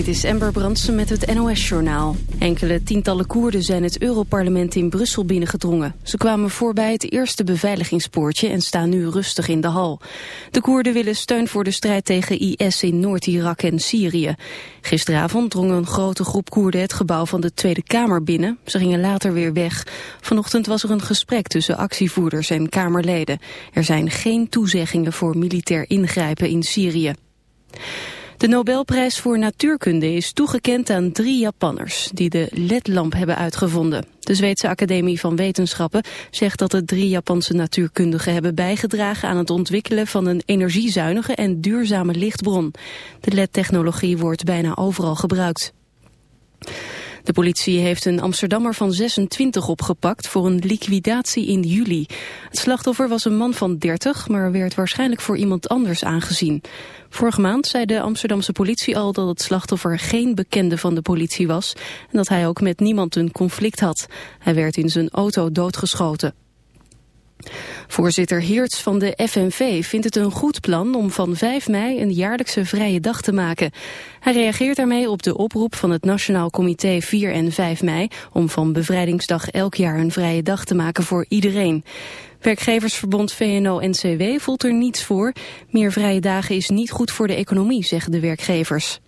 Dit is Ember Brandsen met het NOS-journaal. Enkele tientallen Koerden zijn het Europarlement in Brussel binnengedrongen. Ze kwamen voorbij het eerste beveiligingspoortje en staan nu rustig in de hal. De Koerden willen steun voor de strijd tegen IS in Noord-Irak en Syrië. Gisteravond drong een grote groep Koerden het gebouw van de Tweede Kamer binnen. Ze gingen later weer weg. Vanochtend was er een gesprek tussen actievoerders en Kamerleden. Er zijn geen toezeggingen voor militair ingrijpen in Syrië. De Nobelprijs voor natuurkunde is toegekend aan drie Japanners die de ledlamp hebben uitgevonden. De Zweedse Academie van Wetenschappen zegt dat de drie Japanse natuurkundigen hebben bijgedragen aan het ontwikkelen van een energiezuinige en duurzame lichtbron. De LED-technologie wordt bijna overal gebruikt. De politie heeft een Amsterdammer van 26 opgepakt voor een liquidatie in juli. Het slachtoffer was een man van 30, maar werd waarschijnlijk voor iemand anders aangezien. Vorige maand zei de Amsterdamse politie al dat het slachtoffer geen bekende van de politie was en dat hij ook met niemand een conflict had. Hij werd in zijn auto doodgeschoten. Voorzitter Heerts van de FNV vindt het een goed plan om van 5 mei een jaarlijkse vrije dag te maken. Hij reageert daarmee op de oproep van het Nationaal Comité 4 en 5 mei om van bevrijdingsdag elk jaar een vrije dag te maken voor iedereen. Werkgeversverbond VNO-NCW voelt er niets voor. Meer vrije dagen is niet goed voor de economie, zeggen de werkgevers.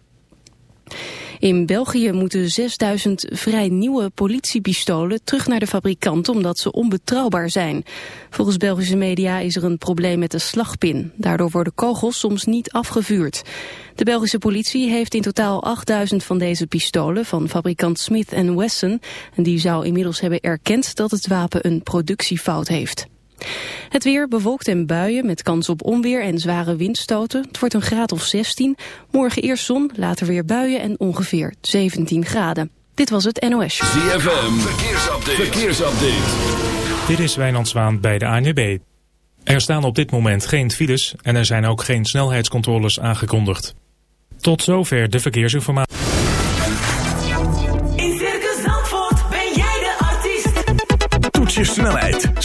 In België moeten 6000 vrij nieuwe politiepistolen terug naar de fabrikant omdat ze onbetrouwbaar zijn. Volgens Belgische media is er een probleem met de slagpin. Daardoor worden kogels soms niet afgevuurd. De Belgische politie heeft in totaal 8000 van deze pistolen van fabrikant Smith Wesson. En die zou inmiddels hebben erkend dat het wapen een productiefout heeft. Het weer bewolkt en buien met kans op onweer en zware windstoten. Het wordt een graad of 16. Morgen eerst zon, later weer buien en ongeveer 17 graden. Dit was het NOS. ZFM, verkeersupdate. verkeersupdate. Dit is Wijnand Zwaan bij de ANWB. Er staan op dit moment geen files en er zijn ook geen snelheidscontroles aangekondigd. Tot zover de verkeersinformatie.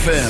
ZFM.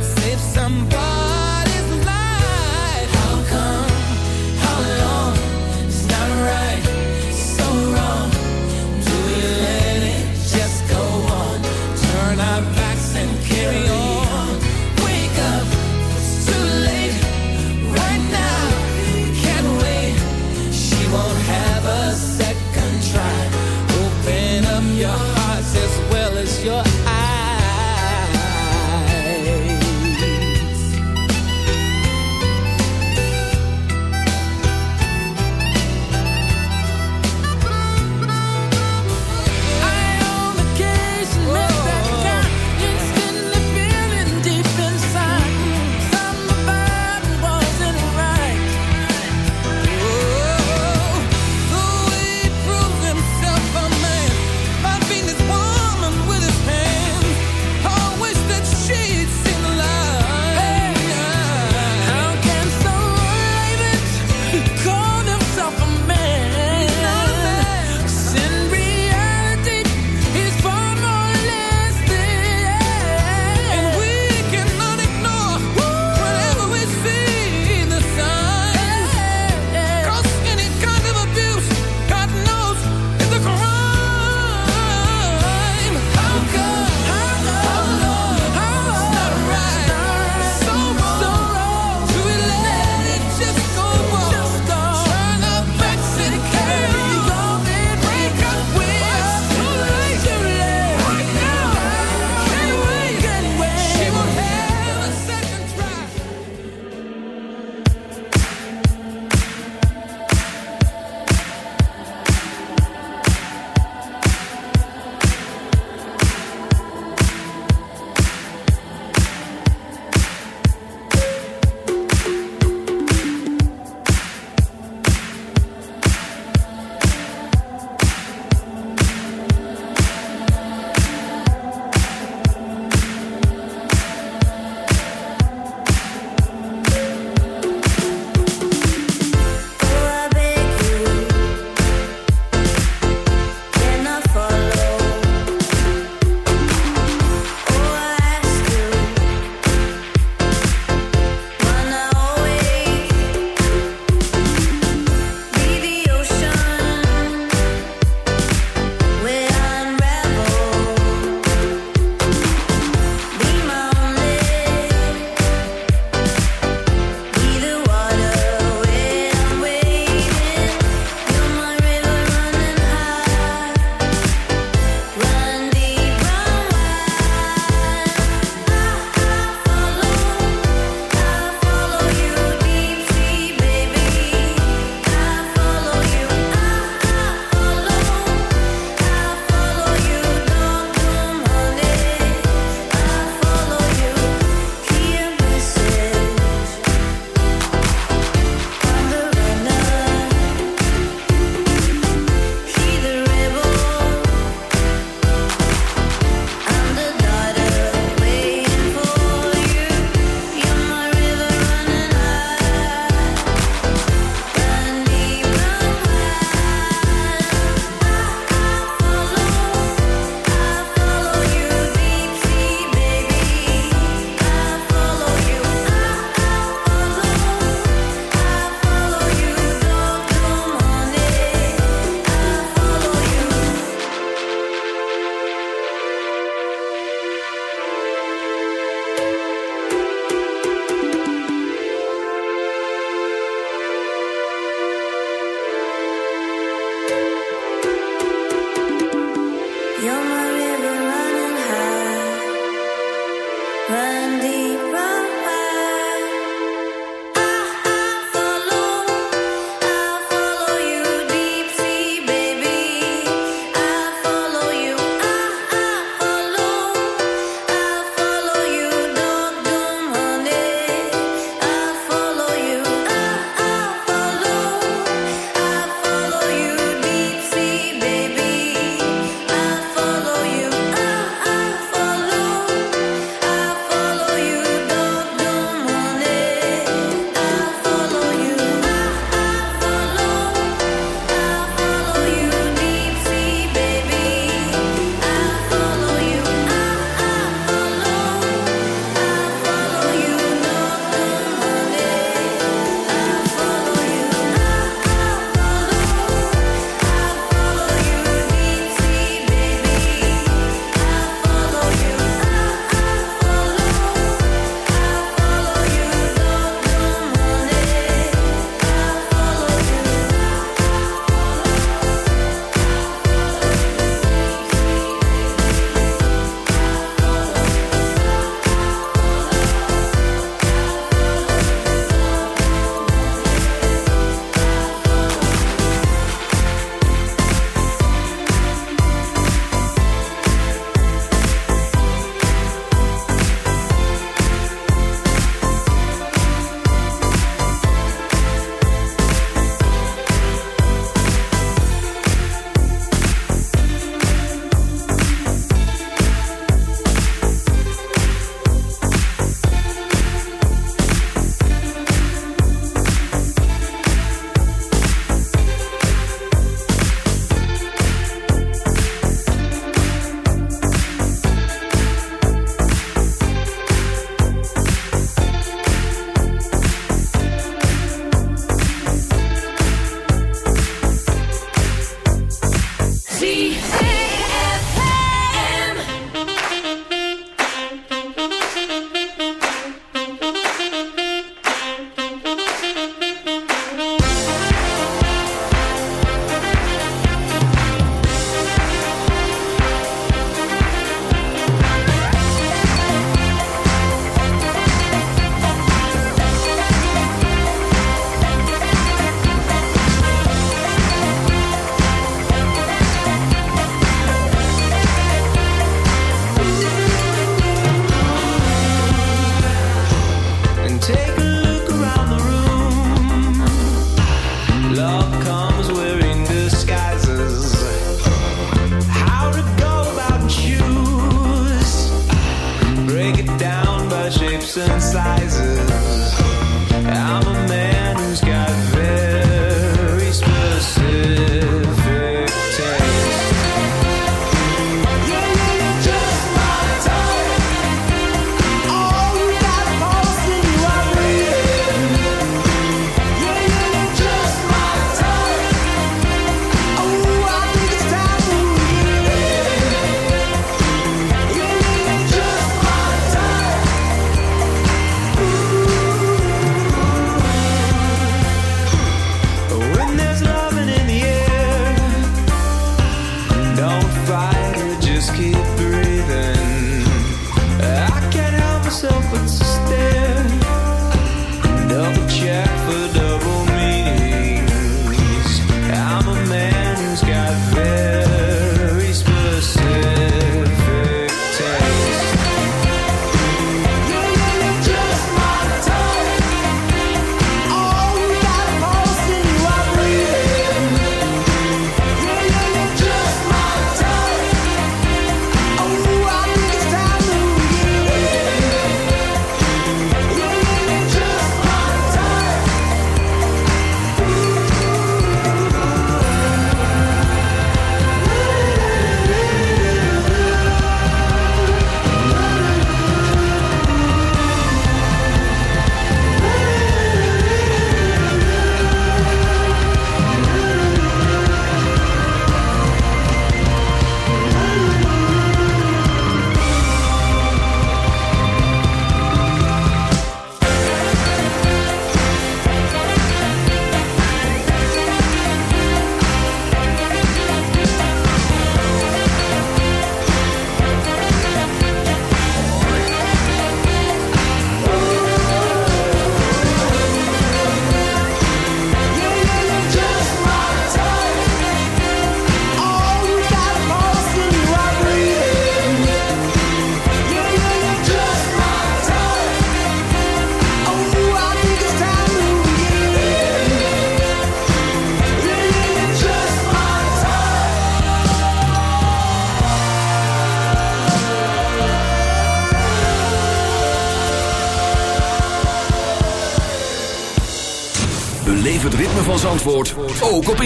might save somebody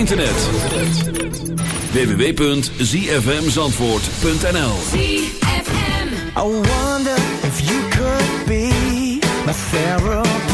internet. www.zfmzandvoort.nl I wonder if you could be my therapist.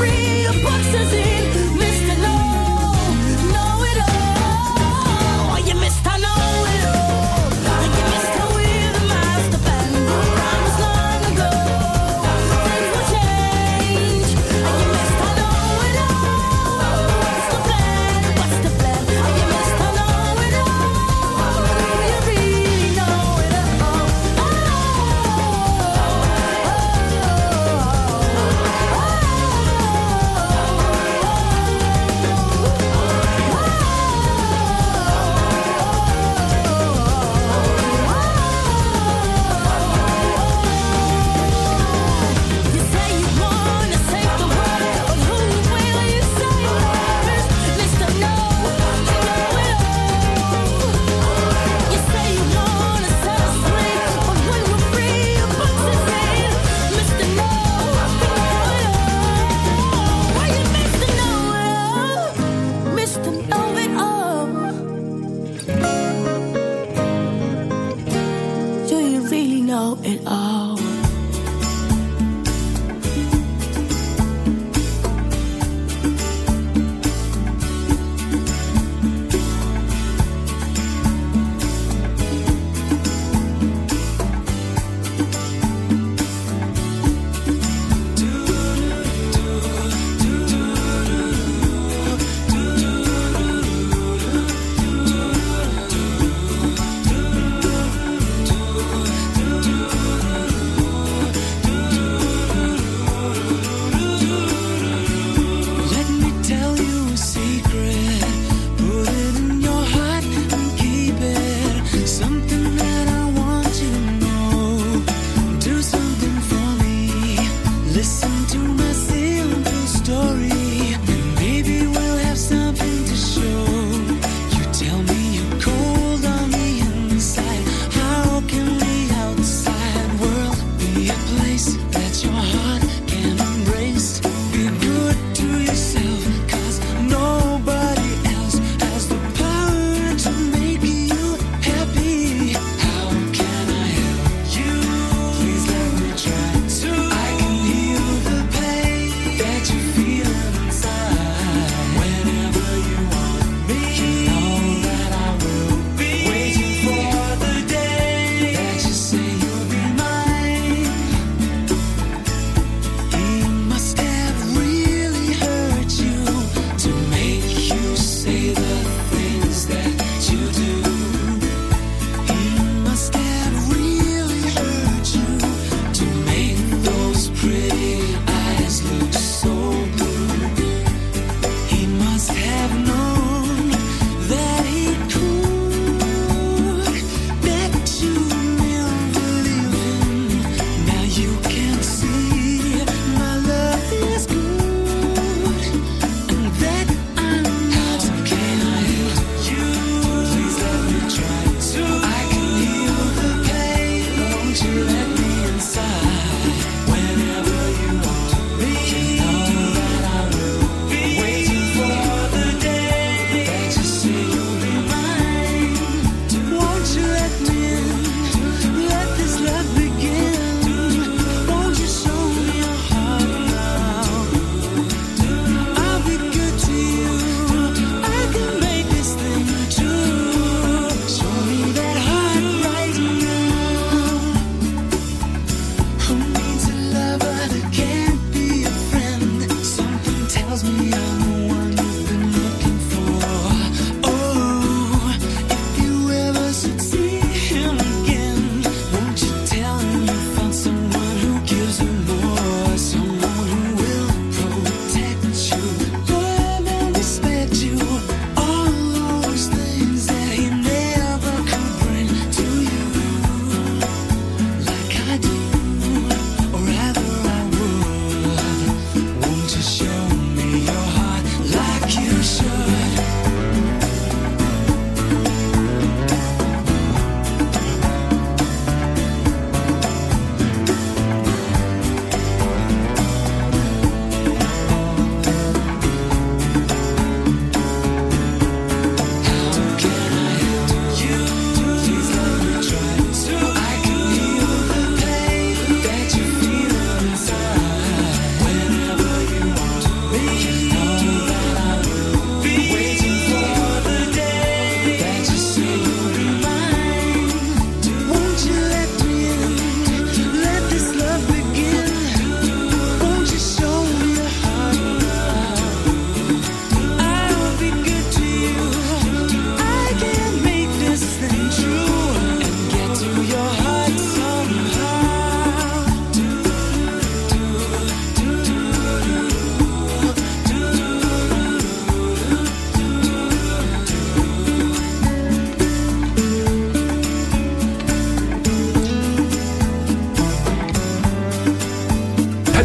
free, the book says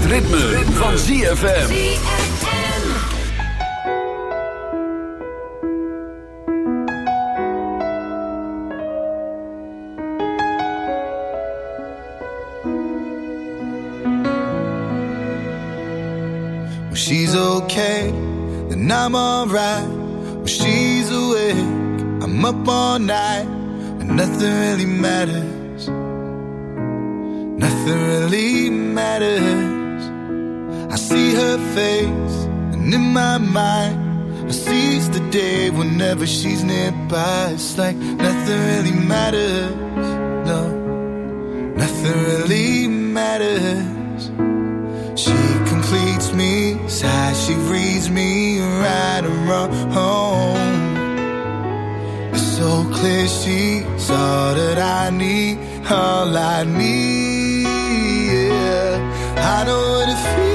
het ritme, ritme. van ZFM. She's okay, then I'm alright. When she's awake, I'm up all night. And nothing really matters. Nothing really matters in my mind, I seize the day whenever she's nearby. It's like nothing really matters. No, nothing really matters. She completes me, sighs, she reads me right and wrong. It's so clear she's all that I need, all I need. Yeah. I know what it feels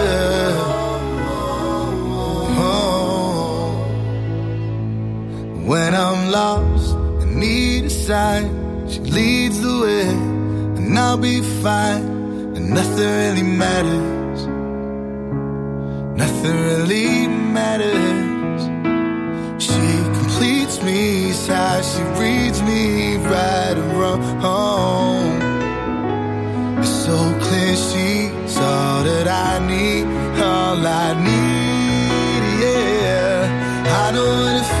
Sign, she leads the way, and I'll be fine, and nothing really matters. Nothing really matters. She completes me, sighs, she reads me right and wrong. It's so clear she's all that I need, all I need, yeah. I know what it feels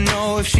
Even know if she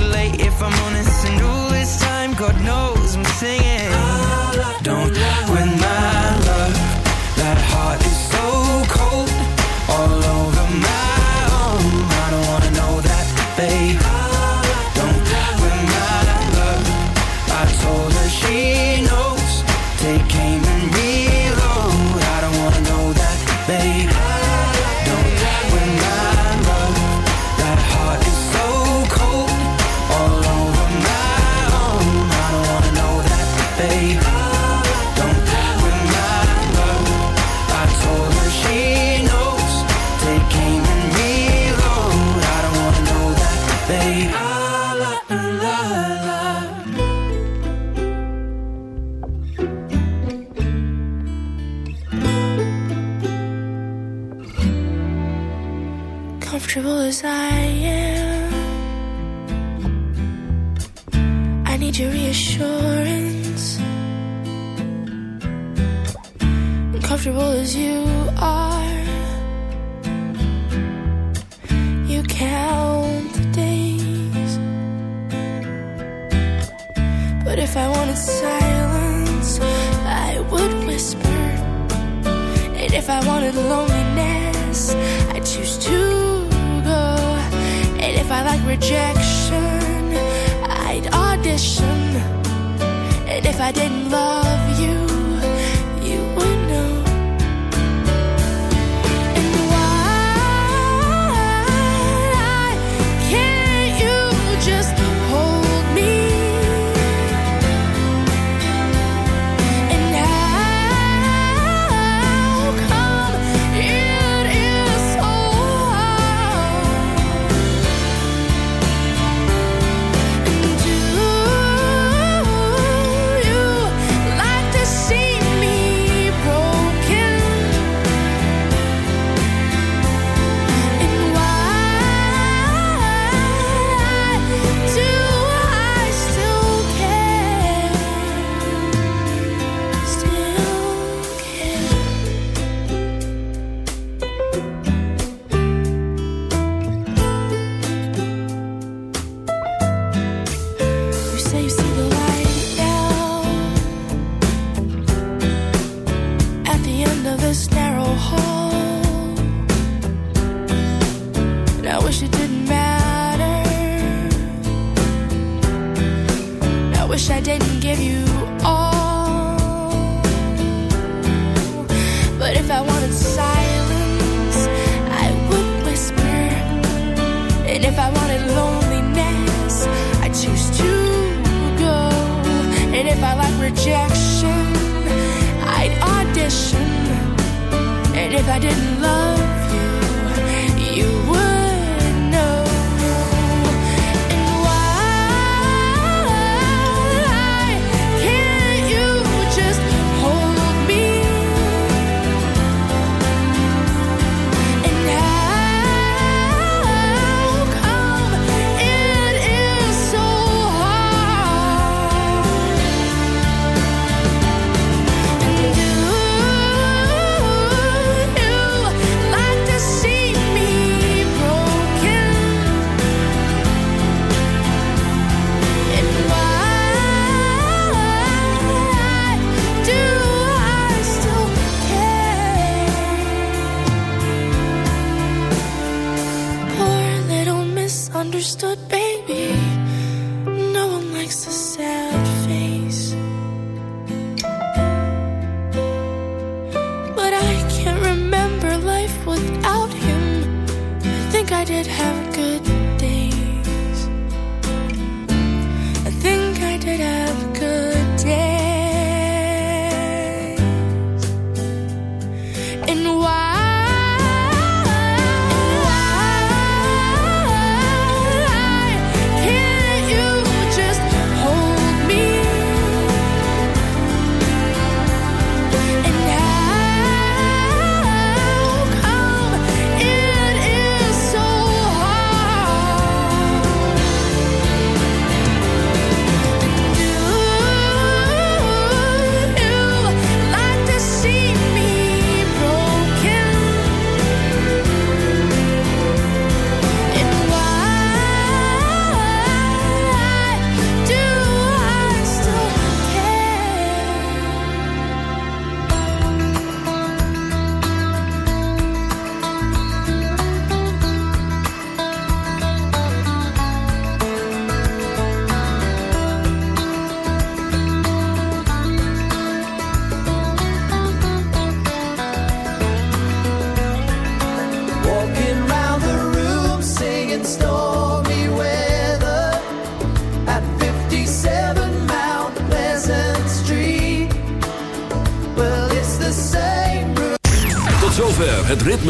late, if I'm honest. And all this time, God knows I'm singing. Don't win my love. That heart is so cold. All over my own. I don't wanna know that, babe. but baby, no one likes to sad